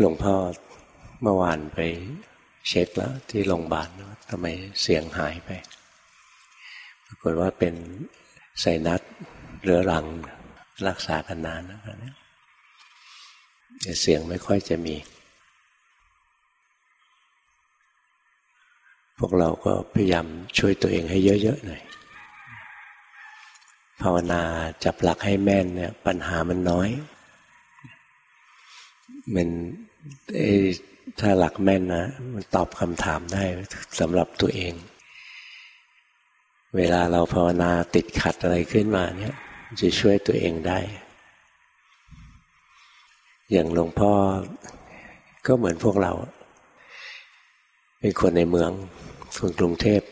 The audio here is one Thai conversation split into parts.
หลวงพ่อเมื่อวานไปเช็คแล้ว ที่โรงพยาบาลทำไมเสียงหายไป ปรากฏว่าเป็นไซนัสเรื้อรังรักษากันนานนะครับเสียงไม่ค่อยจะมี พวกเราก็พยายามช่วยตัวเองให้เยอะๆหน่อย ภาวนาจับหลักให้แม่นเนี่ยปัญหามันน้อย มัน ถ้าหลักแม่นนะมันตอบคำถามได้สำหรับตัวเอง เวลาเราภาวนาติดขัดอะไรขึ้นมาเนี่ย จะช่วยตัวเองได้ อย่างหลวงพ่อก็เหมือนพวกเรา เป็นคนในเมืองคนกรุงเทพ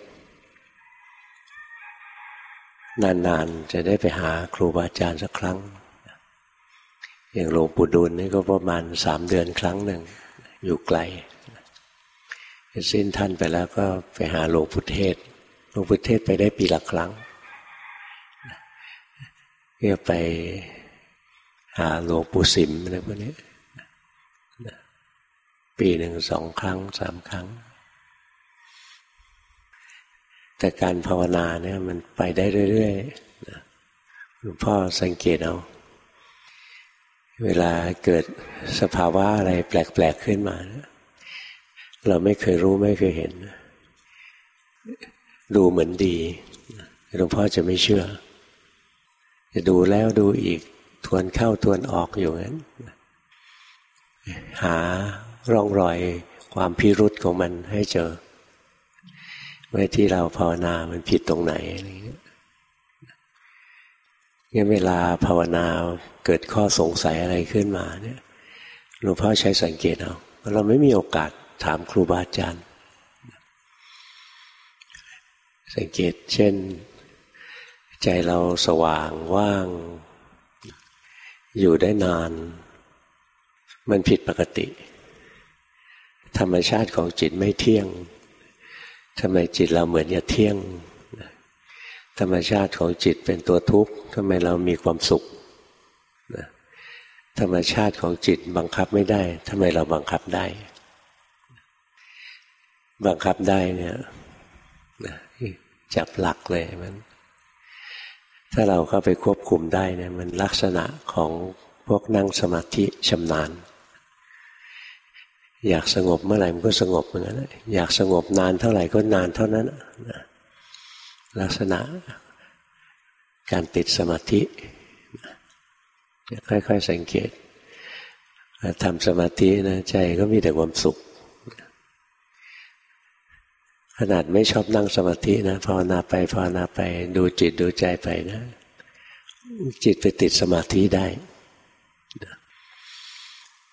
นานๆ จะได้ไปหาครูบาอาจารย์สักครั้ง อย่างหลวงปู่ดูลนี่ก็ประมาณสามเดือนครั้งหนึ่ง อยู่ไกลสิ้นท่านไปแล้วก็ไปหาหลวงพุทเทศหลวงพุทเทศไปได้ปีละครั้งเพื่อไปหาหลวงปู่สิมอะไรพวกนี้ปีหนึ่งสองครั้งสามครั้ง แต่การภาวนาเนี่ยมันไปได้เรื่อยๆหลวงพ่อสังเกตเอา เวลาเกิดสภาวะอะไรแปลกๆขึ้นมาเราไม่เคยรู้ไม่เคยเห็น ดูเหมือนดีหลวงพ่อจะไม่เชื่อ จะดูแล้วดูอีกทวนเข้าทวนออกอยู่งั้นหาร่องรอยความพิรุษของมันให้เจอว่าที่เราภาวนามันผิดตรงไหนอะไรเงี้ย งั้นเวลาภาวนาเกิดข้อสงสัยอะไรขึ้นมาเนี่ยหลวงพ่อใช้สังเกตเอาเราไม่มีโอกาสถามครูบาอาจารย์ สังเกตเช่น ใจเราสว่างว่าง อยู่ได้นาน มันผิดปกติ ธรรมชาติของจิตไม่เที่ยงทำไมจิตเราเหมือนจะเที่ยง ธรรมชาติของจิตเป็นตัวทุกข์ทำไมเรามีความสุขธรรมชาติของจิตบังคับไม่ได้ทำไมเราบังคับได้ บังคับได้เนี่ยจับหลักเลยมัน ถ้าเราเข้าไปควบคุมได้เนี่ยมันลักษณะของพวกนั่งสมาธิชำนาญ อยากสงบเมื่อไหร่มันก็สงบเหมือนกันอยากสงบนานเท่าไหร่ก็นานเท่านั้นนะ ลักษณะการติดสมาธิค่อย ๆ สังเกตทำสมาธินะใจก็มีแต่ความสุข ขนาดไม่ชอบนั่งสมาธินะภาวนาไปภาวนาไปดูจิตดูใจไปนะ จิตไปติดสมาธิได้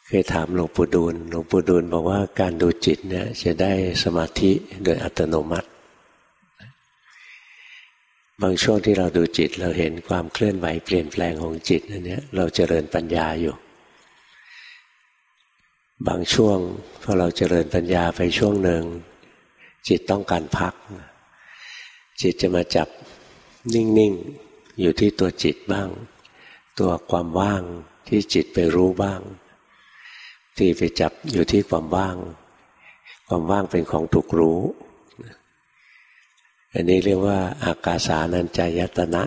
เคยถามหลวงปู่ดูลหลวงปู่ดูลบอกว่าการดูจิตเนี่ยจะได้สมาธิโดยอัตโนมัติ บางช่วงที่เราดูจิตเราเห็นความเคลื่อนไหวเปลี่ยนแปลงของจิตนั่นเนี่เราเจริญปัญญาอยู่ บางช่วงพอเราเจริญปัญญาไปช่วงหนึ่งจิตต้องการพัก จิตจะมาจับนิ่งๆอยู่ที่ตัวจิตบ้าง ตัวความว่างที่จิตไปรู้บ้าง ที่ไปจับอยู่ที่ความว่าง ความว่างเป็นของถูกรู้ อันนี้เรียกว่า อากาสานัญจายตนะ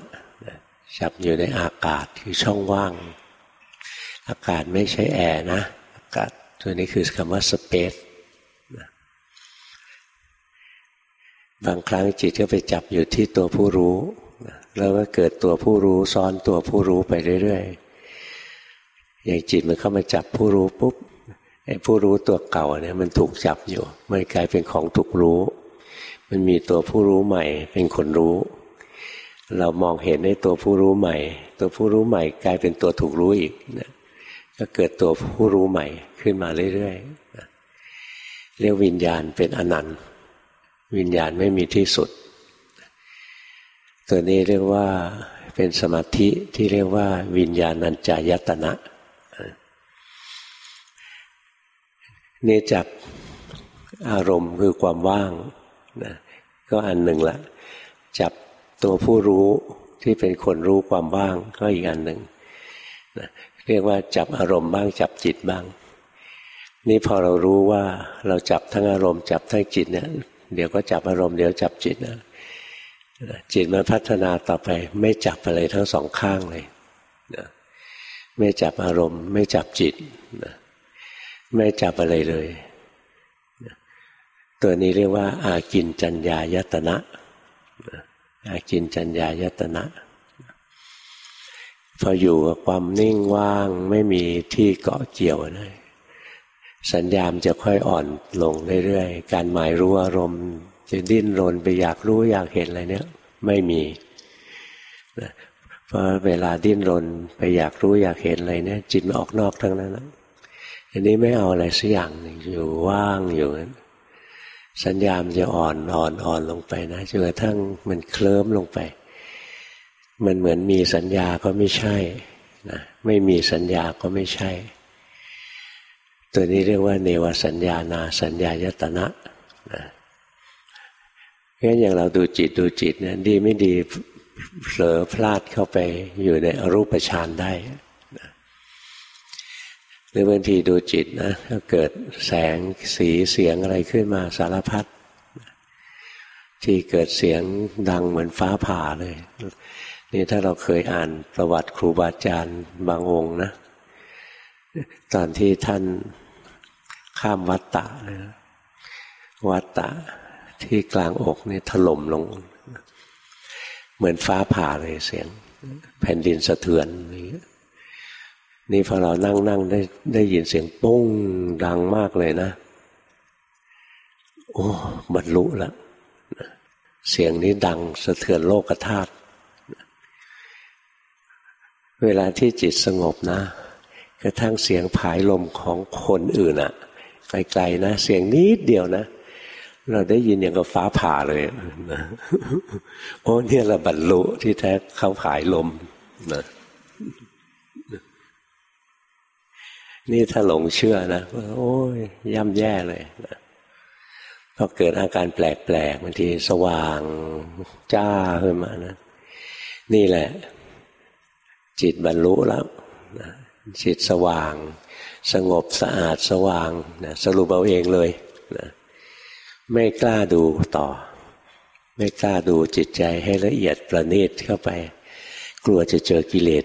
จับอยู่ในอากาศคือช่องว่าง อากาศไม่ใช่แอร์นะ อากาศตัวนี้คือคำว่าสเปซบางครั้งจิตก็ไปจับอยู่ที่ตัวผู้รู้ แล้วก็เกิดตัวผู้รู้ซ้อนตัวผู้รู้ไปเรื่อยๆ อย่างจิตมันเข้ามาจับผู้รู้ปุ๊บไอ้ผู้รู้ตัวเก่าเนี่ยมันถูกจับอยู่ มันกลายเป็นของถูกรู้ มันมีตัวผู้รู้ใหม่ เป็นคนรู้ เรามองเห็นในตัวผู้รู้ใหม่ ตัวผู้รู้ใหม่กลายเป็นตัวถูกรู้อีกนะก็เกิดตัวผู้รู้ใหม่ขึ้นมาเรื่อยๆเรียกวิญญาณเป็นอนันต์วิญญาณไม่มีที่สุด ตัวนี้เรียกว่าเป็นสมาธิที่เรียกว่า วิญญาณัญจายตนะนี่จับอารมณ์คือความว่าง นะก็อันหนึ่งละ จับตัวผู้รู้ที่เป็นคนรู้ความว่างก็อีกอันหนึ่งนะเรียกว่าจับอารมณ์บ้างจับจิตบ้าง นี่พอเรารู้ว่าเราจับทั้งอารมณ์จับทั้งจิตเนี่ยเดี๋ยวก็จับอารมณ์เดี๋ยวจับจิตนะจิตมันพัฒนาต่อไป ไม่จับอะไรทั้งสองข้างเลยนะไม่จับอารมณ์ ไม่จับจิตนะไม่จับอะไรเลย ตัวนี้เรียกว่า อากินจัญญายตนะ อากินจัญญายตนะ พออยู่กับความนิ่งว่างไม่มีที่เกาะเกี่ยวนะสัญญามจะค่อยอ่อนลงเรื่อยๆ การหมายรู้อารมณ์ จะดิ้นรนไปอยากรู้อยากเห็นอะไรเนี้ยไม่มีนะเพราะเวลาดิ้นรนไปอยากรู้อยากเห็นอะไรเนี่ยจิตมันออกนอกทั้งนั้นนะอันนี้ไม่เอาอะไรสักอย่างอยู่ว่างอยู่นั้น สัญญามันจะอ่อนอ่อนอ่อนลงไปนะจนกระทั่งมันเคลิ้มลงไป มันเหมือนมีสัญญาก็ไม่ใช่นะไม่มีสัญญาก็ไม่ใช่ ตัวนี้เรียกว่าเนวสัญญานาสัญญายตนะนะงั้นอย่างเราดูจิตดูจิตเนี่ยดีไม่ดีเผลอพลาดเข้าไปอยู่ในอรูปฌานได้ หรือบางทีดูจิตนะก็เกิดแสงสีเสียงอะไรขึ้นมาสารพัดที่เกิดเสียงดังเหมือนฟ้าผ่าเลย นี่ถ้าเราเคยอ่านประวัติครูบาอาจารย์บางองค์นะ ตอนที่ท่านข้ามวัตตะเลยวัตตะที่กลางอกนี่ถล่มลง เหมือนฟ้าผ่าเลยเสียง แผ่นดินสะเทือนนี่ นี่พอเรานั่งนั่งได้ได้ยินเสียงปุ้งดังมากเลยนะ โอ้บรรลุแล้วเสียงนี้ดังสะเทือนโลกธาตุเวลาที่จิตสงบนะกระทั่งเสียงผายลมของคนอื่นอะไกลๆนะ เสียงนิดเดียวนะ เราได้ยินอย่างกับฟ้าผ่าเลยนะโอ้เนี่ยเราบรรลุที่แท้เขาผายลมนะ นี่ถ้าหลงเชื่อนะโอ้ยย่ำแย่เลยนะพอเกิดอาการแปลกๆบางทีสว่างจ้าขึ้นมานะ นี่แหละ จิตบรรลุแล้วนะจิตสว่าง สงบสะอาดสว่างนะสรุปเอาเองเลยนะไม่กล้าดูต่อ ไม่กล้าดูจิตใจให้ละเอียดประณีตเข้าไป กลัวจะเจอกิเลส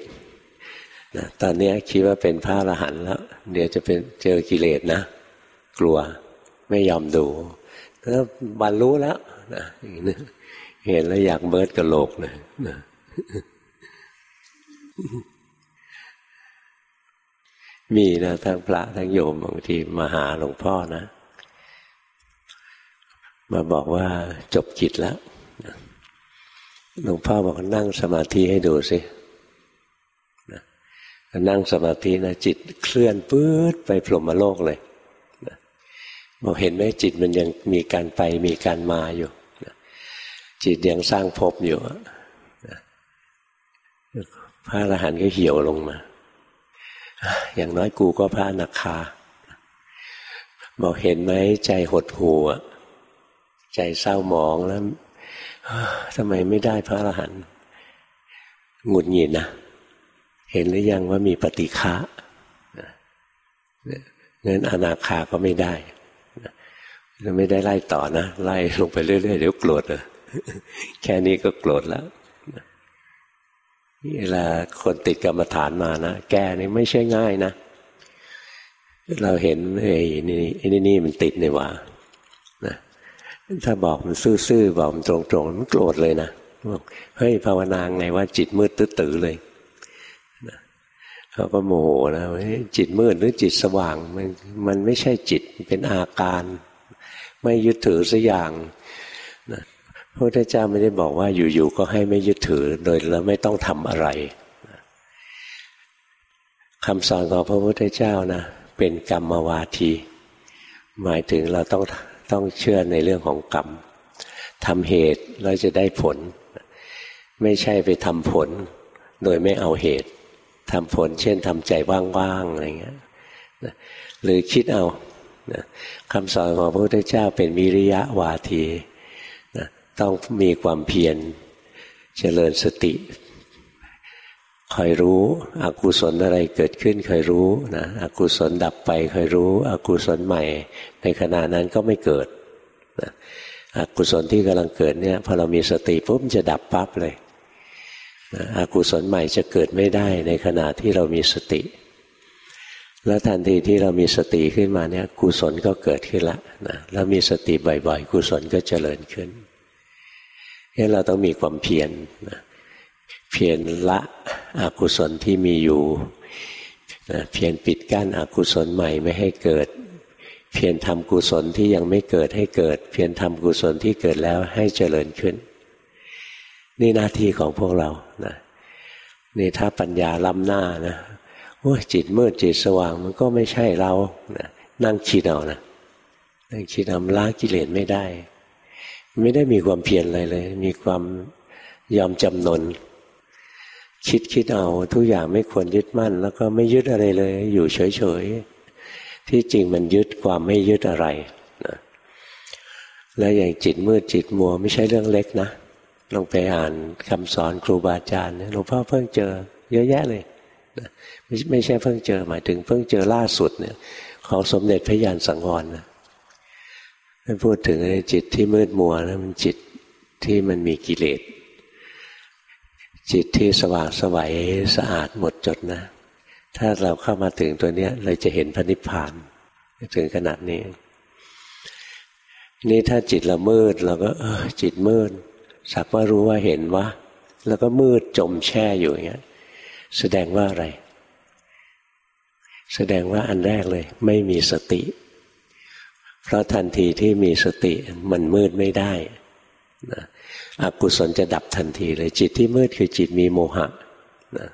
นะตอนนี้คิดว่าเป็นพระอรหันต์แล้ว เดี๋ยวจะเป็นเจอกิเลสนะ กลัวไม่ยอมดูแล้วบรรลุแล้วนะเห็นแล้วอยากเบิดกระโหลกเลยนะมีนะทั้งพระทั้งโยมบางทีมาหาหลวงพ่อนะ มาบอกว่าจบจิตแล้วหลวงพ่อบอกนั่งสมาธิให้ดูสิ นั่งสมาธินะจิตเคลื่อนปื๊ดไปพรหมโลกเลยบอกเห็นไหมจิตมันยังมีการไปมีการมาอยู่จิตยังสร้างภพอยู่พระอรหันต์ก็เหี่ยวลงมา อย่างน้อยกูก็พระนักคา บอกเห็นไหมใจหดหู่ใจเศร้าหมองแล้วทำไมไม่ได้พระอรหันต์หงุดหงิดนะ เห็นหรือยังว่ามีปฏิฆะเงินอนาคาก็ไม่ได้ไม่ได้ไล่ต่อนะ ไล่ลงไปเรื่อยๆ เดี๋ยวโกรธเลยแค่นี้ก็โกรธแล้วเวลาคนติดกรรมฐานมานะ แก้นี่ไม่ใช่ง่ายนะ เราเห็นไอ้นี่ไอ้นี่นี่มันติดในว่านะถ้าบอกมันซื่อๆ บอกมันตรงๆ มันโกรธเลยนะบอกเฮ้ยภาวนาไงว่าจิตมืดตื้อๆเลย เขาก็โมโหนะว่าจิตมืดหรือจิตสว่าง มันมันไม่ใช่จิตเป็นอาการ ไม่ยึดถือสักอย่างพระพุทธเจ้าไม่ได้บอกว่าอยู่ๆก็ให้ไม่ยึดถือโดยแล้วไม่ต้องทำอะไรคำสอนของพระพุทธเจ้านะเป็นกรรมวาที หมายถึงเราต้องต้องเชื่อในเรื่องของกรรมทำเหตุเราจะได้ผล ไม่ใช่ไปทำผล โดยไม่เอาเหตุ ทำผลเช่นทำใจว่างๆอะไรเงี้ยหรือคิดเอาคำสอนของพระพุทธเจ้าเป็นวิริยะวาทีต้องมีความเพียรเจริญสติคอยรู้อกุศลอะไรเกิดขึ้นคอยรู้นะอกุศลดับไปคอยรู้อกุศลใหม่ ในขณะนั้นก็ไม่เกิดนะอกุศลที่กำลังเกิดเนี่ยพอเรามีสติปุ๊บจะดับปั๊บเลย นะอกุศลใหม่จะเกิดไม่ได้ในขณะที่เรามีสติ แล้วทันทีที่เรามีสติขึ้นมาเนี่ยกุศลก็เกิดขึ้นละนะแล้วมีสติบ่อยๆกุศลก็เจริญขึ้นนี่เราต้องมีความเพียรนะเพียรละอกุศลที่มีอยู่เพียรปิดกั้นอกุศลใหม่ไม่ให้เกิด เพียรทำกุศลที่ยังไม่เกิดให้เกิด เพียรทำกุศลที่เกิดแล้วให้เจริญขึ้น นี่หน้าที่ของพวกเรานะนี่ถ้าปัญญาล้ำหน้านะโอ้จิตมืดจิตสว่างมันก็ไม่ใช่เรานะนั่งคิดเอานะนั่งคิดเอาล้ากิเลสไม่ได้ ไม่ได้มีความเพียรอะไรเลย มีความยอมจำนน คิดคิดเอาทุกอย่างไม่ควรยึดมั่น แล้วก็ไม่ยึดอะไรเลย อยู่เฉยๆที่จริงมันยึดความไม่ยึดอะไรนะแล้วอย่างจิตมืดจิตมัวไม่ใช่เรื่องเล็กนะ ลองไปอ่านคำสอนครูบาอาจารย์หลวงพ่อเพิ่งเจอ เยอะแยะเลยไม่ไม่ใช่เพิ่งเจอหมายถึงเพิ่งเจอล่าสุดเนี่ย ของสมเด็จพระยานสังวรนะท่านพูดถึงจิตที่มืดมัวนะมันจิตที่มันมีกิเลสจิตที่สว่างสวัยสะอาดหมดจดนะ ถ้าเราเข้ามาถึงตัวเนี้ย เราจะเห็นพระนิพพานถึงขนาดนี้ นี่ถ้าจิตเรามืดเราก็เออจิตมืด สักว่ารู้ว่าเห็นว่า แล้วก็มืดจมแช่อยู่อย่างเงี้ย แสดงว่าอะไร แสดงว่าอันแรกเลย ไม่มีสติ เพราะทันทีที่มีสติมันมืดไม่ได้นะอกุศลจะดับทันทีเลยจิตที่มืดคือจิตมีโมหะนะ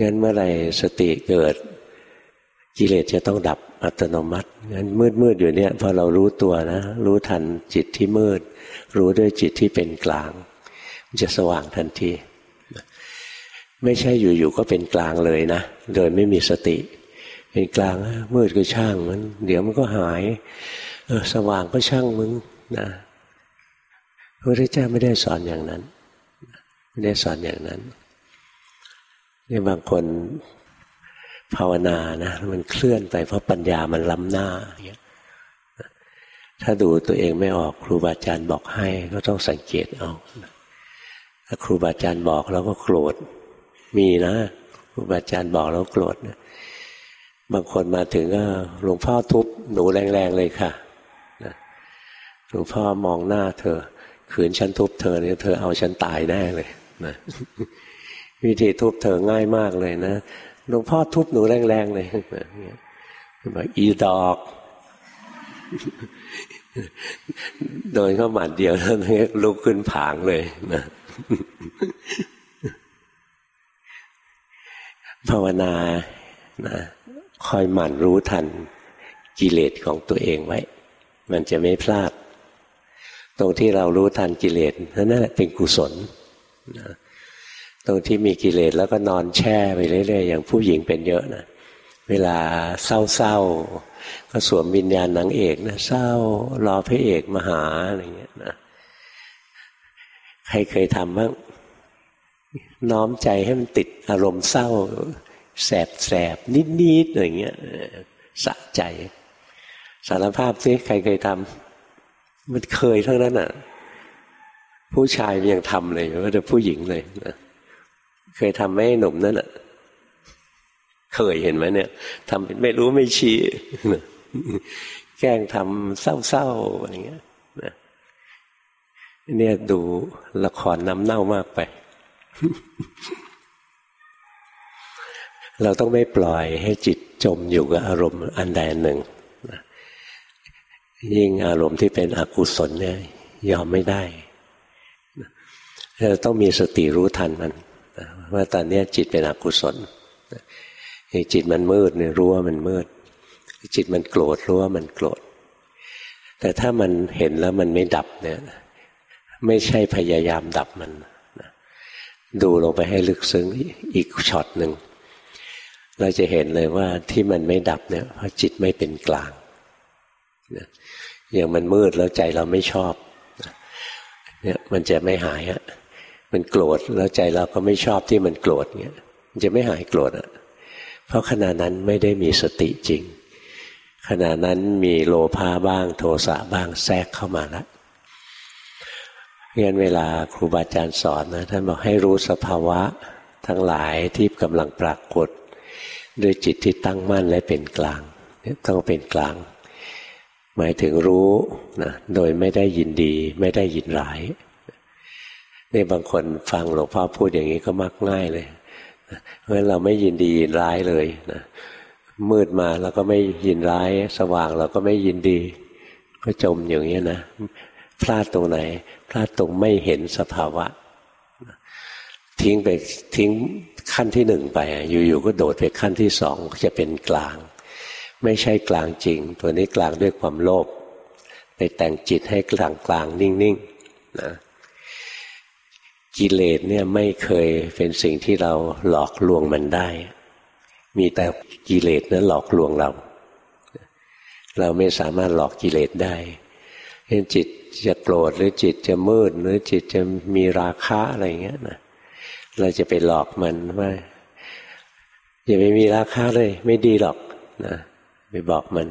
งั้นเมื่อไรสติเกิด กิเลสจะต้องดับอัตโนมัติงั้นมืดมืดอยู่เนี่ยพอเรารู้ตัวนะ รู้ทันจิตที่มืด รู้ด้วยจิตที่เป็นกลาง มันจะสว่างทันที ไม่ใช่อยู่ๆก็เป็นกลางเลยนะ โดยไม่มีสติ เป็นกลางมืดก็ช่างมัน เดี๋ยวมันก็หายเออสว่างก็ช่างมึงนะพระพุทธเจ้าไม่ได้สอนอย่างนั้น ไม่ได้สอนอย่างนั้นนี่บางคน ภาวนานะมันเคลื่อนไปเพราะปัญญามันล้ำหน้าเียถ้าดูตัวเองไม่ออกครูบาอาจารย์บอกให้ก็ต้องสังเกตเอาถ้าครูบาอาจารย์บอกแล้วก็โกรธมีนะครูบาอาจารย์บอกแล้วโกรธนะบางคนมาถึงก็หลวงพ่อทุบหนูแรงๆเลยค่ะหลวงพ่อมองหน้าเธอ ขืนฉันทุบเธอเนี่ยเธอเอาฉันตายแน่เลยนะวิธีทุบเธอง่ายมากเลยนะ หลวงพ่อทุบหนูแรงๆเลยแบบอีดอกโดยเขาหมัดเดียวแล้วลุกขึ้นผางเลยนะภาวนานะคอยหมั่นรู้ทันกิเลสของตัวเองไว้ มันจะไม่พลาด ตรงที่เรารู้ทันกิเลสนั่นแหละเป็นกุศล ตรงที่มีกิเลสแล้วก็นอนแช่ไปเรื่อยๆอย่างผู้หญิงเป็นเยอะนะเวลาเศร้าๆก็สวมวิญญาณนางเอกนะเศร้ารอพระเอกมาหาอะไรเงี้ยนะใครเคยทำบ้างน้อมใจให้มันติดอารมณ์เศร้า แสบแสบนิดๆอะไรเงี้ยสะใจ สารภาพซิใครเคยทำมันเคยทั้งนั้นอะ ผู้ชายยังทำเลยว่าจะผู้หญิงเลยนะ เคยทำไม่หนุ่มนั่นอะเคยเห็นไหมเนี่ยทำเป็นไม่รู้ไม่ชี้แกล้งทำเศร้าๆอะไรเงี้ยนะเนี่ยดูละครน้ำเน่ามากไป เราต้องไม่ปล่อยให้จิตจมอยู่กับอารมณ์อันใดหนึ่งยิ่งอารมณ์ที่เป็นอกุศลเนี่ยยอมไม่ได้เราต้องมีสติรู้ทันมัน ว่าตอนนี้จิตเป็นอกุศลจิตมันมืดเนี่ยรู้ว่ามันมืด จิตมันโกรธรู้ว่ามันโกรธ แต่ถ้ามันเห็นแล้วมันไม่ดับเนี่ย ไม่ใช่พยายามดับมันดูลงไปให้ลึกซึ้งอีกช็อตหนึ่งเราจะเห็นเลยว่าที่มันไม่ดับเนี่ยเพราะจิตไม่เป็นกลางอย่างมันมืดแล้วใจเราไม่ชอบเนี่ยมันจะไม่หายฮะ มันโกรธแล้วใจเราก็ไม่ชอบที่มันโกรธเนี่ยมันจะไม่หายโกรธอะ เพราะขณะนั้นไม่ได้มีสติจริง ขณะนั้นมีโลภาบ้าง โทสะบ้างแทรกเข้ามาแล้วงั้นเวลาครูบาอาจารย์สอนนะท่านบอกให้รู้สภาวะทั้งหลายที่กำลังปรากฏ ด้วยจิตที่ตั้งมั่นและเป็นกลางต้องเป็นกลาง หมายถึงรู้นะโดยไม่ได้ยินดี ไม่ได้ยินร้าย นี่บางคนฟังหลวงพ่อพูดอย่างนี้ก็มักง่ายเลยเพราะฉะนั้นเราไม่ยินดียินร้ายเลยนะมืดมาเราก็ไม่ยินร้าย สว่างเราก็ไม่ยินดี ก็จมอย่างนี้นะพลาดตรงไหน พลาดตรงไม่เห็นสภาวะ ทิ้งไปทิ้งขั้นที่หนึ่งไป อยู่ๆก็โดดไปขั้นที่สองจะเป็นกลาง ไม่ใช่กลางจริง ตัวนี้กลางด้วยความโลภไปแต่งจิตให้กลางกลางนิ่งๆนะ กิเลสเนี่ยไม่เคยเป็นสิ่งที่เราหลอกลวงมันได้ มีแต่กิเลสนั้นหลอกลวงเรา เราไม่สามารถหลอกกิเลสได้เห็นจิตจะโกรธหรือจิตจะมืดหรือจิตจะมีราคะอะไรเงี้ยนะเราจะไปหลอกมันว่าอย่าไปมีราคาเลย ไม่ดีหรอกนะไปบอกมัน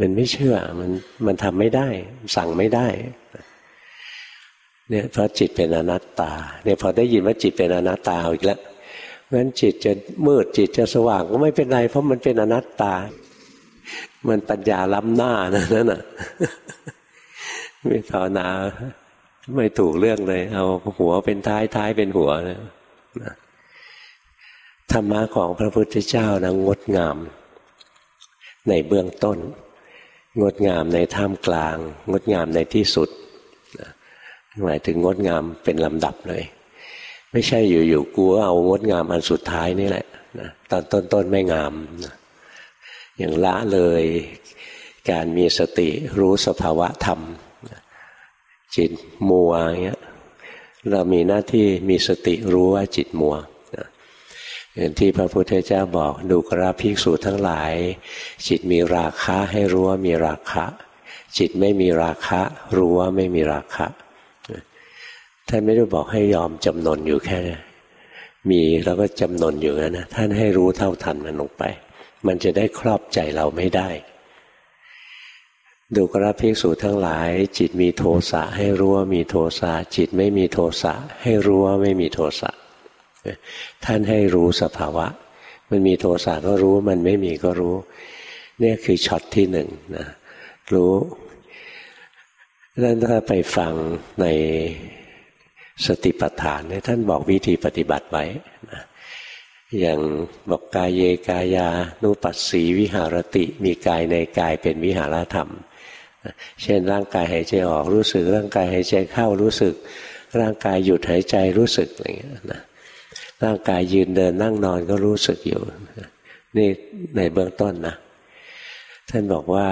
มันไม่เชื่อมันมันทำไม่ได้ สั่งไม่ได้ เนี่ยเพราะจิตเป็นอนัตตาเนี่ยพอได้ยินว่าจิตเป็นอนัตตาอีกแล้วงั้นจิตจะมืดจิตจะสว่างก็ไม่เป็นไรเพราะมันเป็นอนัตตา มันปัญญาล้ำหน้านะนั่นน่ะไม่ภาวนาไม่ถูกเรื่องเลย เอาหัวเป็นท้ายท้ายเป็นหัวนะธรรมะของพระพุทธเจ้านะงดงาม ในเบื้องต้น งดงามในท่ามกลาง งดงามในที่สุด หมายถึงงดงามเป็นลำดับเลย ไม่ใช่อยู่ๆกูเอางดงามอันสุดท้ายนี่แหละนะตอนต้นๆไม่งามนะอย่างละเลยการมีสติรู้สภาวะธรรม จิตมัวอย่างเงี้ยเรามีหน้าที่มีสติรู้ว่าจิตมัวอย่างที่พระพุทธเจ้าบอกดูกราภิกษุทั้งหลาย จิตมีราคะให้รู้ว่ามีราคะ จิตไม่มีราคะ รู้ว่าไม่มีราคะ ท่านไม่ได้บอกให้ยอมจำนนอยู่แค่มีแล้วก็จำนนอยู่นะท่านให้รู้เท่าทันมันลงไป มันจะได้ครอบใจเราไม่ได้ ดูกระภิกษุทั้งหลาย จิตมีโทสะให้รู้ว่ามีโทสะจิตไม่มีโทสะให้รู้ว่าไม่มีโทสะท่านให้รู้สภาวะ มันมีโทสะก็รู้มันไม่มีก็รู้ เนี่ยคือช็อตที่หนึ่งนะรู้แล้วถ้าไปฟังใน สติปัฏฐานเนี่ยท่านบอกวิธีปฏิบัติไว้นะอย่างบอกกายเยกายานุปัสสีวิหารติมีกายในกายเป็นวิหารธรรม เช่นร่างกายหายใจออกรู้สึก ร่างกายหายใจเข้ารู้สึก ร่างกายหยุดหายใจรู้สึกอะไรเงี้ยนะร่างกายยืนเดินนั่งนอนก็รู้สึกอยู่นี่ในเบื้องต้นนะท่านบอกว่า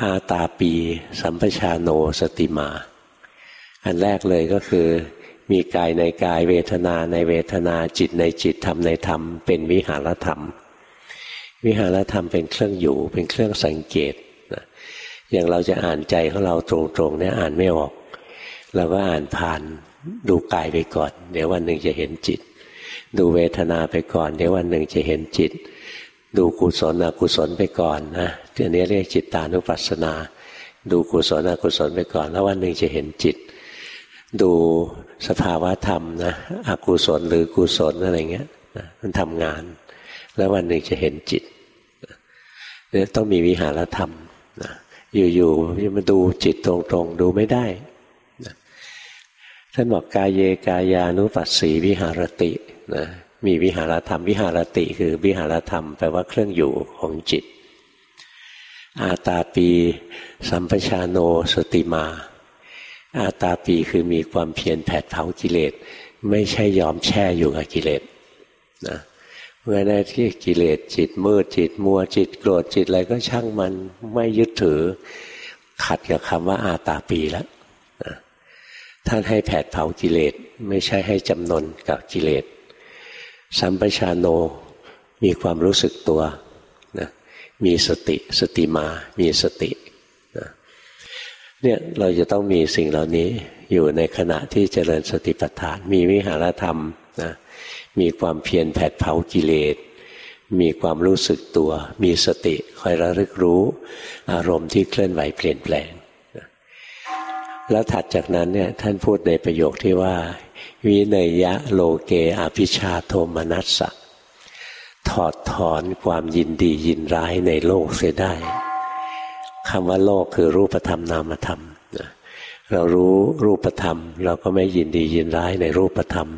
อาตาปี สัมปชาโนสติมา อันแรกเลยก็คือ มีกายในกายเวทนาในเวทนาจิตในจิตธรรมในธรรม เป็นวิหารธรรม วิหารธรรมเป็นเครื่องอยู่เป็นเครื่องสังเกตอย่างเราจะอ่านใจของเราตรงๆเนี่ยอ่านไม่ออก เราก็อ่านผ่านดูกายไปก่อน เดี๋ยววันหนึ่งจะเห็นจิต ดูเวทนาไปก่อน เดี๋ยววันหนึ่งจะเห็นจิต ดูกุศลอกุศลไปก่อนนะอันนี้เรียกจิตตานุปัสสนา ดูกุศลอกุศลไปก่อน แล้ววันหนึ่งจะเห็นจิต ดูสภาวะธรรมนะอกุศลหรือกุศลอะไรเงี้ยนะมันทำงาน แล้ววันหนึ่งจะเห็นจิตเนี่ยต้องมีวิหารธรรมนะอยู่ๆจะมาดูจิตตรงๆ ดูไม่ได้ท่านบอกกายเยกายานุปัสสีวิหารตินะมีวิหารธรรม วิหารติคือวิหารธรรมแปลว่าเครื่องอยู่ของจิต อาตาปี สัมปชาโนสติมา อาตาปีคือมีความเพียรแผดเผากิเลส ไม่ใช่ยอมแช่อยู่กับกิเลสนะเมื่อได้ที่กิเลสจิตมืดจิตมัวจิตโกรธจิตอะไรก็ช่างมันไม่ยึดถือ ขัดกับคำว่าอาตาปีแล้วท่านให้แผดเผากิเลส ไม่ใช่ให้จำนนกับกิเลสสัมปชาโนมีความรู้สึกตัวนะมีสติสติมา มีสติ เนี่ยเราจะต้องมีสิ่งเหล่านี้อยู่ในขณะที่เจริญสติปัฏฐาน มีวิหารธรรมนะมีความเพียรแผดเผากิเลส มีความรู้สึกตัว มีสติคอยระลึกรู้ อารมณ์ที่เคลื่อนไหวเปลี่ยนแปลงแล้วถัดจากนั้นเนี่ยท่านพูดในประโยคที่ว่า วิเนยะโลเกอภิชาโทมนัสสะถอดถอนความยินดียินร้ายในโลกเสียได้ คำว่าโลกคือรูปธรรมนามธรรมเรารู้รูปธรรม เราก็ไม่ยินดียินร้ายในรูปธรรม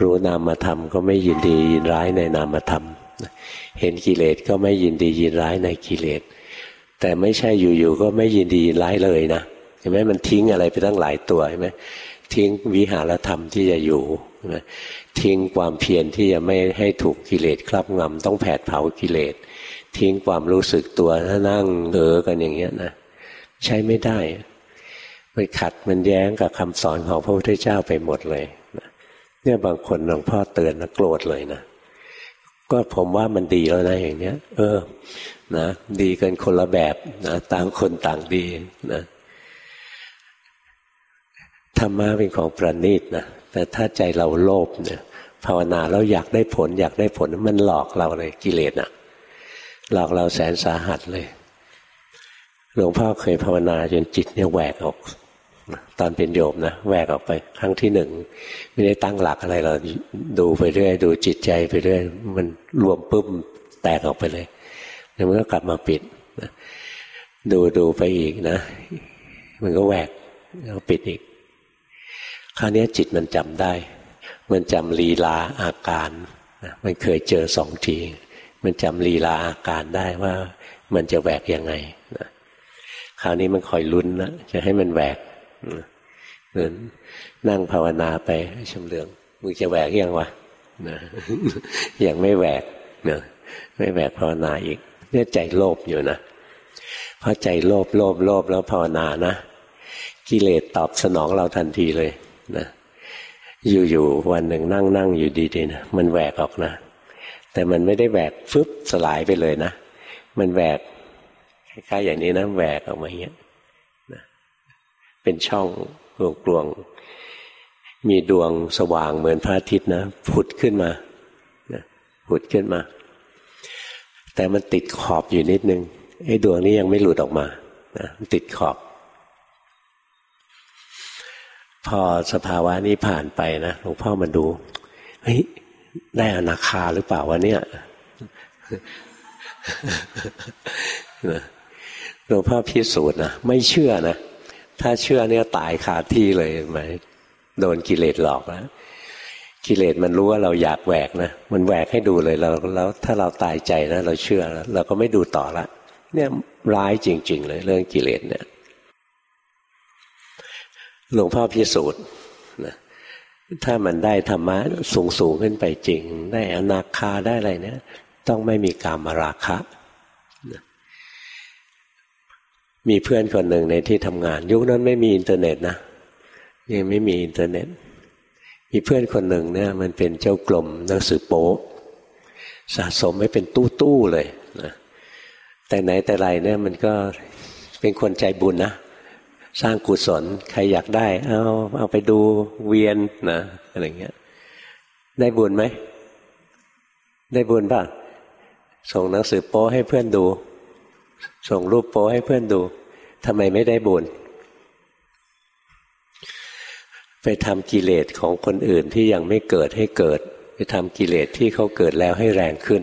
รู้นามธรรมก็ไม่ยินดียินร้ายในนามธรรม เห็นกิเลสก็ไม่ยินดียินร้ายในกิเลส แต่ไม่ใช่อยู่ๆก็ไม่ยินดียินร้ายเลยนะเห็นไหมมันทิ้งอะไรไปตั้งหลายตัวเห็นไหมทิ้งวิหารธรรมที่จะอยู่ทิ้งความเพียรที่จะไม่ให้ถูกกิเลสครอบงำต้องแผดเผากิเลส ทิ้งความรู้สึกตัวถ้านั่งเออกันอย่างเงี้ยนะใช้ไม่ได้มันขัดมันแย้งกับคำสอนของพระพุทธเจ้าไปหมดเลยเนี่ยบางคนหลวงพ่อเตือนนะโกรธเลยนะก็ผมว่ามันดีแล้วนะอย่างเนี้ย เออ นะดีกันคนละแบบนะต่างคนต่างดีนะธรรมะเป็นของประณีตนะแต่ถ้าใจเราโลภเนี่ยภาวนาแล้วอยากได้ผล อยากได้ผลมันหลอกเราเลยกิเลสอะ หลอกเราแสนสาหัสเลย หลวงพ่อเคยภาวนาจนจิตเนี่ยแหวกออก ตอนเป็นโยมนะแหวกออกไปครั้งที่หนึ่ง ไม่ได้ตั้งหลักอะไรเราดูไปเรื่อยดูจิตใจไปเรื่อยมันรวมปุ๊บแตกออกไปเลยแล้วมันก็กลับมาปิดนะดูดูไปอีกนะ มันก็แหวกแล้วปิดอีก คราวนี้จิตมันจำได้ มันจำลีลาอาการ มันเคยเจอสองที มันจำลีลาอาการได้ว่ามันจะแหวกยังไงนะคราวนี้มันคอยลุ้นนะจะให้มันแหวกเหมือนนั่งภาวนาไปชมเลืองมึงจะแหวกยังวะนะยังไม่แหวกนะไม่แหวกภาวนาอีกเนี่ยใจโลภอยู่นะพอใจโลภโลภโลภแล้วภาวนานะกิเลสตอบสนองเราทันทีเลยนะอยู่ๆวันหนึ่งนั่งนั่งอยู่ดีๆนะมันแหวกออกนะ แต่มันไม่ได้แหวกฟึบสลายไปเลยนะ มันแหวกคล้ายๆอย่างนี้นะแหวกออกมาอย่างเงี้ยเป็นช่องกลวงๆมีดวงสว่างเหมือนพระอาทิตย์นะผุดขึ้นมาผุดขึ้นมา แต่มันติดขอบอยู่นิดนึงไอ้ดวงนี้ยังไม่หลุดออกมานะติดขอบ พอสภาวะนี้ผ่านไปนะหลวงพ่อมาดูเฮ้ย ได้อนาคาหรือเปล่าวะเนี่ยหลวงพ่อพิสูจน์นะไม่เชื่อนะถ้าเชื่อเนี่ยตายคาที่เลยไหมโดนกิเลสหลอกแล้วกิเลสมันรู้ว่าเราอยากแหวกนะมันแหวกให้ดูเลยเราแล้วถ้าเราตายใจนะเราเชื่อแล้วเราก็ไม่ดูต่อละเนี่ยร้ายจริง ๆ เลย เรื่องกิเลสเนี่ยหลวงพ่อพิสูจน์นะ ถ้ามันได้ธรรมะสูงสูงขึ้นไปจริง ได้อนาคาได้อะไรเนี่ย ต้องไม่มีกามราคะ มีเพื่อนคนหนึ่งในที่ทำงาน ยุคนั้นไม่มีอินเทอร์เน็ตนะยังไม่มีอินเทอร์เน็ต มีเพื่อนคนหนึ่งเนี่ย มันเป็นเจ้ากรมหนังสือโป๊สะสมไว้เป็นตู้ตู้เลยนะแต่ไหนแต่ไรเนี่ยมันก็เป็นคนใจบุญนะ สร้างกุศล ใครอยากได้ เอาเอาไปดูเวียนนะอะไรเงี้ย ได้บุญไหม ได้บุญป่ะ ส่งหนังสือโป๊ให้เพื่อนดู ส่งรูปโป้ให้เพื่อนดูทำไมไม่ได้บุญ ไปทำกิเลสของคนอื่นที่ยังไม่เกิดให้เกิด ไปทำกิเลสที่เขาเกิดแล้วให้แรงขึ้น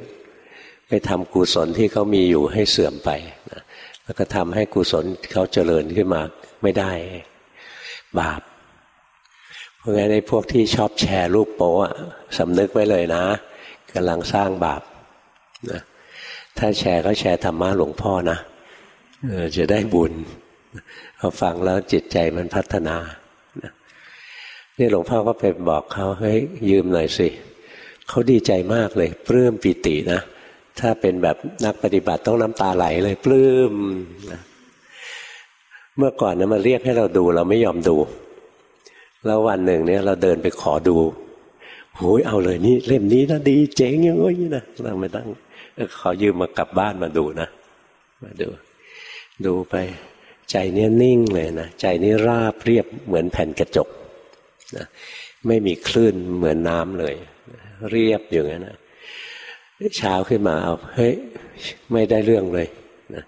ไปทำกุศลที่เขามีอยู่ให้เสื่อมไปนะแล้วก็ทำให้กุศลเขาเจริญขึ้นมา ไม่ได้ บาป เพราะงั้นในพวกที่ชอบแชร์รูปโป๊ะสำนึกไว้เลยนะกำลังสร้างบาปนะถ้าแชร์ก็แชร์ธรรมะหลวงพ่อนะจะได้บุญพอฟังแล้วจิตใจมันพัฒนานี่หลวงพ่อก็ไปบอกเขาเฮ้ยยืมหน่อยสิเขาดีใจมากเลย ปลื้มปิตินะ ถ้าเป็นแบบนักปฏิบัติต้องน้ำตาไหลเลย ปลื้มนะ เมื่อก่อนนะมาเรียกให้เราดูเราไม่ยอมดู แล้ววันหนึ่งเนี่ยเราเดินไปขอดูโอ้ยเอาเลยนี่เล่มนี้นะดีเจ๋งอย่างนี้นะเราไม่ตั้งขอยืมมากลับบ้านมาดูนะมาดู ดูไป ใจเนี้ยนิ่งเลยนะใจนี้ราบเรียบเหมือนแผ่นกระจกนะไม่มีคลื่นเหมือนน้ำเลย เรียบอยู่งั้นนะเช้าขึ้นมาเอาเฮ้ยไม่ได้เรื่องเลยนะ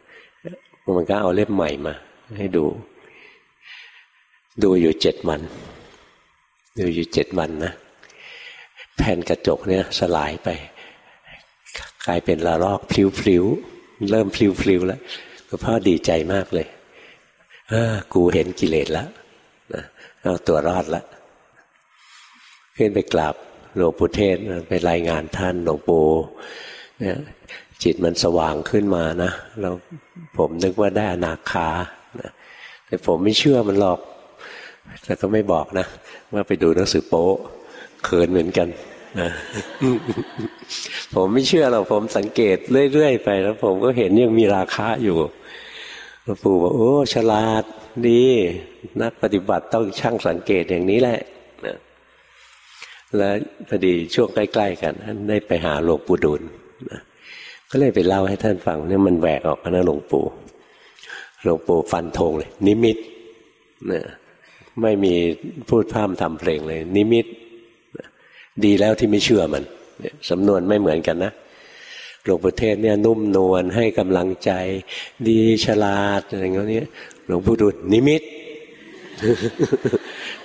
มันก็เอาเล่มใหม่มา ให้ดู ดูอยู่เจ็ดวัน ดูอยู่เจ็ดวันนะแผ่นกระจกเนี่ยสลายไป กลายเป็นละลอกพลิ้วๆเริ่มพลิ้วๆแล้วหลวงพ่อดีใจมากเลยเออกูเห็นกิเลสแล้วนะเอาตัวรอดแล้วขึ้นไปกราบหลวงปู่เทศไปรายงานท่านหลวงปู่เนี่ยจิตมันสว่างขึ้นมานะเราผมนึกว่าได้อนาคา แต่ผมไม่เชื่อมันหรอก แต่ก็ไม่บอกนะว่าไปดูหนังสือโป๊เขินเหมือนกันนะผมไม่เชื่อหรอกผมสังเกตเรื่อยๆไปแล้ว ผมก็เห็นยังมีราคาอยู่หลวงปู่บอกโอ้ฉลาดดี นักปฏิบัติต้องช่างสังเกตอย่างนี้แหละนะแล้วพอดีช่วงใกล้ ๆ กันท่านได้ไปหาหลวงปู่ดุลนะก็เลยไปเล่าให้ท่านฟังเนี่ยมันแหวกออกนะหลวงปู่ หลวงปู่ฟันธงเลย นิมิตเนี่ยไม่มีพูดพร่ำทำเพลงเลย นิมิต ดีแล้วที่ไม่เชื่อมันสำนวนไม่เหมือนกันนะหลวงปู่เทศเนี่ยนุ่มนวลให้กำลังใจ ดีฉลาดอะไรเงี้ยหลวงปู่ดุลนิมิต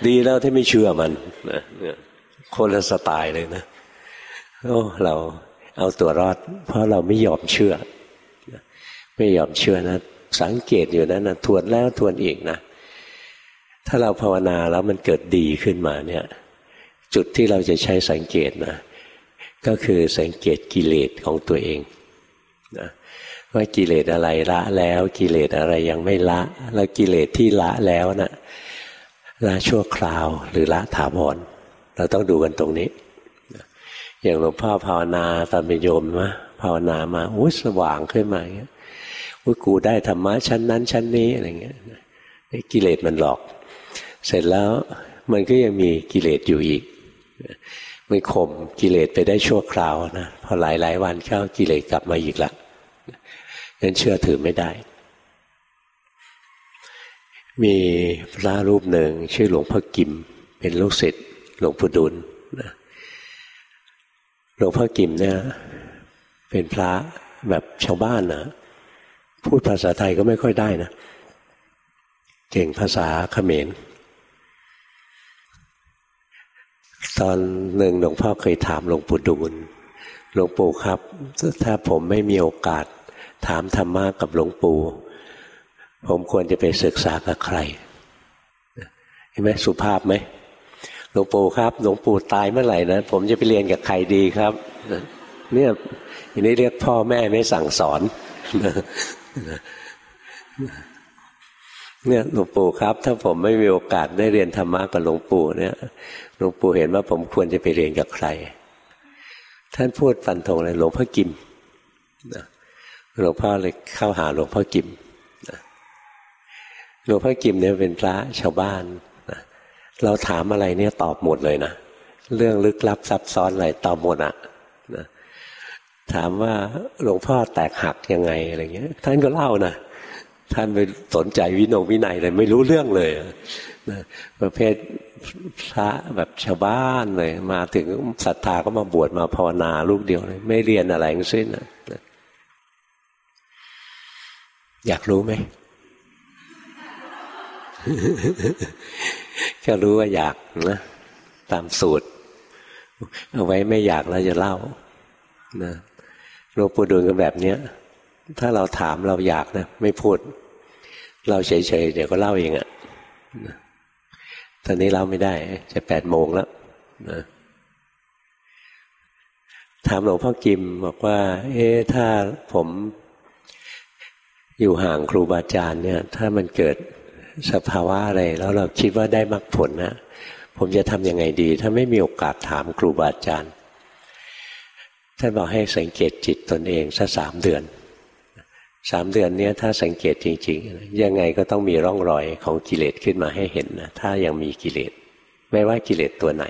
ดีแล้วที่ไม่เชื่อมันนะคนละสไตล์เลยนะโอ้เราเอาตัวรอด เพราะเราไม่ยอมเชื่อ ไม่ยอมเชื่อนะ สังเกตอยู่นั้นนะทวนแล้วทวนอีกนะถ้าเราภาวนาแล้วมันเกิดดีขึ้นมาเนี่ย จุดที่เราจะใช้สังเกตนะ ก็คือสังเกตกิเลสของตัวเองนะว่ากิเลสอะไรละแล้วกิเลสอะไรยังไม่ละ แล้วกิเลสที่ละแล้วนะ่ะละชั่วคราวหรือละถาวรเราต้องดูกันตรงนี้อย่างหลวงพ่อภาวนาตอนเป็นโยมนะภาวนามาอุ้ยสว่างขึ้นมาอย่างเงี้ย อุ้ยกูได้ธรรมะชั้นนั้นชั้นนี้อะไรเงี้ยกิเลสมันหลอก เสร็จแล้วมันก็ยังมีกิเลสอยู่อีกมันข่มกิเลสไปได้ชั่วคราวนะพอหลายหลายวันเข้ากิเลสกลับมาอีกละนั้นเชื่อถือไม่ได้ มีพระรูปหนึ่งชื่อหลวงพ่อกิม เป็นลูกศิษย์หลวงปู่ดุลนะหลวงพ่อกิมเนี่ยเป็นพระแบบชาวบ้านนะ พูดภาษาไทยก็ไม่ค่อยได้นะ เก่งภาษาเขมร ตอนหนึ่งหลวงพ่อเคยถามหลวงปู่ดูลหลวงปู่ครับ ถ้าผมไม่มีโอกาส ถามธรรมะกับหลวงปู่ ผมควรจะไปศึกษากับใคร เห็นไหมสุภาพไหมหลวงปู่ครับ หลวงปู่ตายเมื่อไหร่นะผมจะไปเรียนกับใครดีครับ เนี่ยอันนี้เรียกพ่อแม่ไม่สั่งสอน เนี่ยหลวงปู่ครับ ถ้าผมไม่มีโอกาสได้เรียนธรรมะกับหลวงปู่เนี่ยหลวงปู่เห็นว่าผมควรจะไปเรียนกับใคร ท่านพูดฟันธงเลยหลวงพ่อกิมหลวงพ่อเลยเข้าหาหลวงพ่อกิมหลวงพ่อกิมเนี่ยเป็นพระชาวบ้านเราถามอะไรเนี่ยตอบหมดเลยนะเรื่องลึกลับซับซ้อนอะไรตอบหมดอะนะ ถามว่าหลวงพ่อแตกหักยังไงอะไรเงี้ย ท่านก็เล่านะท่านไปสนใจวินงวินัยเลยไม่รู้เรื่องเลยนะประเภทพระแบบชาวบ้านเลย มาถึงศรัทธาก็มาบวชมาภาวนาลูกเดียวเลย ไม่เรียนอะไรทั้งสิ้นนะอยากรู้ไหมก็รู้ว่าอยากนะตามสูตร เอาไว้ไม่อยากแล้วจะเล่านะ หลวงปู่ดูลก็แบบเนี้ยถ้าเราถามเราอยากนะไม่พูด เราเฉยๆเดี๋ยวก็เล่าเองอะะตอนนี้เล่าไม่ได้ จะแปดโมงแล้วนะถามหลวงพ่อกิมบอกว่า เอ๊ะถ้าผมอยู่ห่างครูบาอาจารย์เนี่ย ถ้ามันเกิดสภาวะอะไร แล้วเราคิดว่าได้มรรคผลนะผมจะทำยังไงดี ถ้าไม่มีโอกาสถามครูบาอาจารย์ ท่านบอกให้สังเกตจิตตนเองสักสามเดือนสามเดือนนี้ถ้าสังเกตจริง ๆ ยังไงก็ต้องมีร่องรอยของกิเลสขึ้นมาให้เห็นนะถ้ายังมีกิเลส ไม่ว่ากิเลสตัวไหน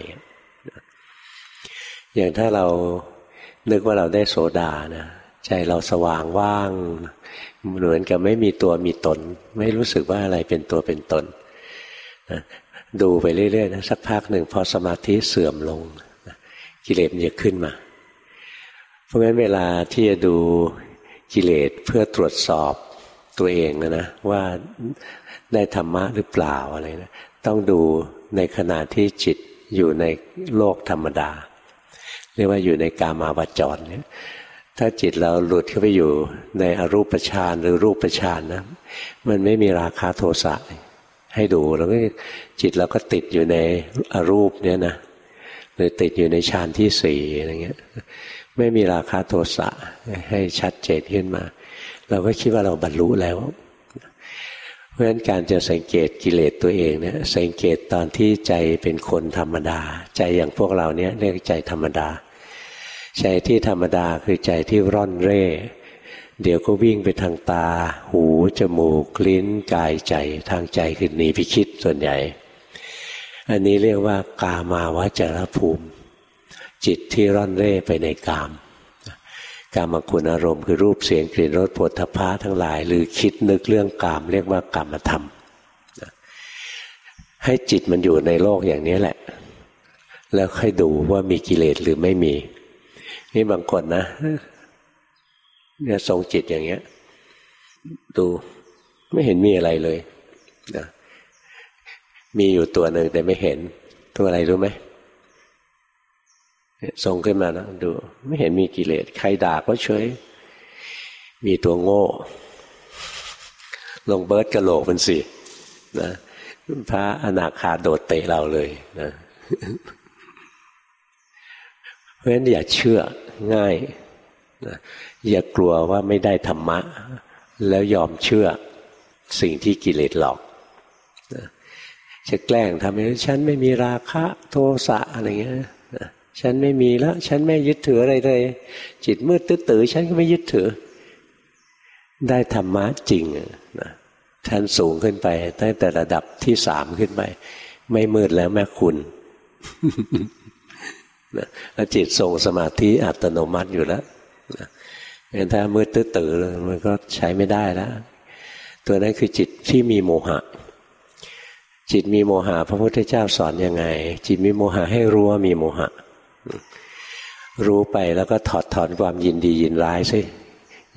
อย่างถ้าเรานึกว่าเราได้โสดานะใจเราสว่างว่าง เหมือนกับไม่มีตัวมีตน ไม่รู้สึกว่าอะไรเป็นตัวเป็นตนดูไปเรื่อยๆนะสักพักหนึ่งพอสมาธิเสื่อมลงกิเลสมันจะขึ้นมา เพราะงั้นเวลาที่จะดูกิเลสเพื่อตรวจสอบตัวเองนะนะว่าได้ธรรมะหรือเปล่าอะไรนะต้องดูในขณะที่จิตอยู่ในโลกธรรมดา เรียกว่าอยู่ในกามาวจรเนี่ยถ้าจิตเราหลุดเข้าไปอยู่ในอรูปฌานหรือรูปฌานนะมันไม่มีราคาโทสะให้ดูแล้วก็จิตเราก็ติดอยู่ในอรูปเนี่ยนะหรือติดอยู่ในฌานที่สี่อะไรเงี้ย ไม่มีราคาโทสะให้ชัดเจนขึ้นมา เราก็คิดว่าเราบรรลุแล้ว เพราะฉะนั้นการจะสังเกตกิเลสตัวเองเนี่ยสังเกตตอนที่ใจเป็นคนธรรมดา ใจอย่างพวกเราเนี่ยเรียกใจธรรมดา ใจที่ธรรมดาคือใจที่ร่อนเร่ เดี๋ยวก็วิ่งไปทางตา หู จมูก ลิ้น กายใจทางใจคือหนีไปคิดส่วนใหญ่ อันนี้เรียกว่ากามาวจรภูมิ จิตที่ร่อนเร่ไปในกามกามคุณอารมณ์คือรูปเสียงกลิ่นรสผลทพะทั้งหลาย หรือคิดนึกเรื่องกาม เรียกว่ากามธรรม ให้จิตมันอยู่ในโลกอย่างนี้แหละ แล้วค่อยดูว่ามีกิเลสหรือไม่มี นี่บางคนนะเนี่ยทรงจิตอย่างเงี้ย ดูไม่เห็นมีอะไรเลยนะมีอยู่ตัวหนึ่งแต่ไม่เห็นตัวอะไรรู้ไหม ส่งขึ้นมาแล้วดู ไม่เห็นมีกิเลสใครด่าก็เฉยมีตัวโง่ ลงเบิร์ดกระโหลกเป็นสินะพระอนาคาโดดเตะเราเลยนะเพราะฉะนั้นอย่าเชื่อง่ายนะอย่ากลัวว่าไม่ได้ธรรมะ แล้วยอมเชื่อสิ่งที่กิเลสหลอกนะจะแกล้งทำให้ฉันไม่มีราคะโทสะอะไรเงี้ย ฉันไม่มีแล้ว ฉันไม่ยึดถืออะไรเลย จิตมืดตื้อฉันก็ไม่ยึดถือ ได้ธรรมะจริงนะท่านสูงขึ้นไปตั้งแต่ระดับที่สามขึ้นไป ไม่มืดแล้วแม่คุณนะแล้วจิตทรงสมาธิอัตโนมัติอยู่แล้วนะถ้ามืดตื้อมันก็ใช้ไม่ได้แล้วตัวนั้นคือจิตที่มีโมหะ จิตมีโมหะ พระพุทธเจ้าสอนยังไง จิตมีโมหะให้รู้ว่ามีโมหะ รู้ไปแล้วก็ถอดถอนความยินดียินร้ายซิ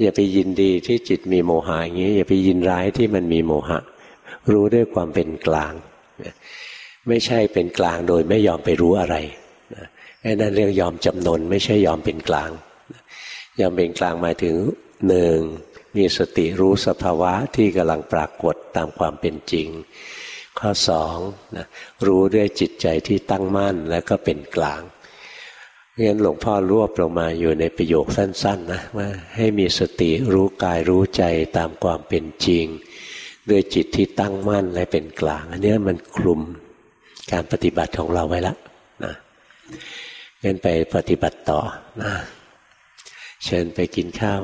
อย่าไปยินดีที่จิตมีโมหะอย่างนี้ อย่าไปยินร้ายที่มันมีโมหะ รู้ด้วยความเป็นกลาง ไม่ใช่เป็นกลางโดยไม่ยอมไปรู้อะไรไอ้นั่นเรียกยอมจำนนไม่ใช่ยอมเป็นกลาง ยอมเป็นกลางหมายถึงหนึ่งมีสติรู้สภาวะที่กำลังปรากฏตามความเป็นจริง ข้อสองนะรู้ด้วยจิตใจที่ตั้งมั่นและก็เป็นกลาง งั้นหลวงพ่อรวบลงมาอยู่ในประโยคสั้น ๆ นะว่าให้มีสติรู้กายรู้ใจตามความเป็นจริงด้วยจิตที่ตั้งมั่นและเป็นกลาง อันนี้มันคลุมการปฏิบัติของเราไว้แล้วนะงั้นไปปฏิบัติต่อนะเชิญไปกินข้าว